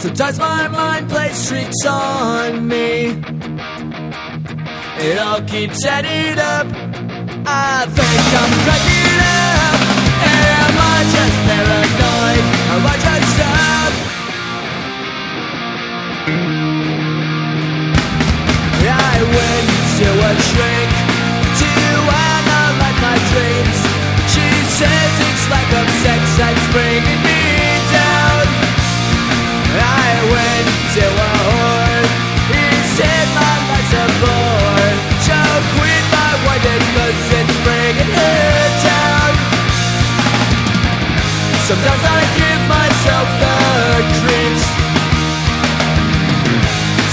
Sometimes my mind plays tricks on me. It all keeps adding up. I think I'm cracking up. Am I just paranoid? Am I just up? I went to a shrink Sometimes I give myself the creeps.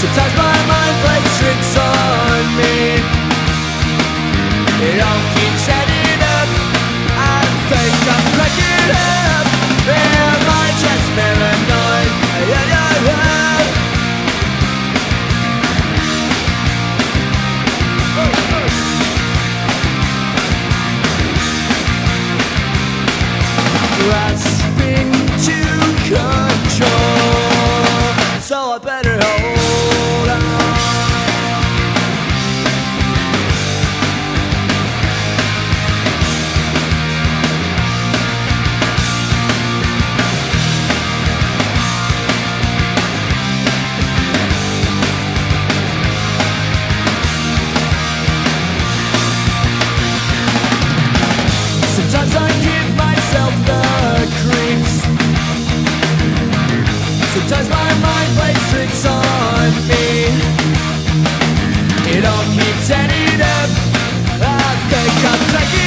Sometimes my mind plays tricks on me. It all keeps Grasping It all keeps adding up. I think I'm cracking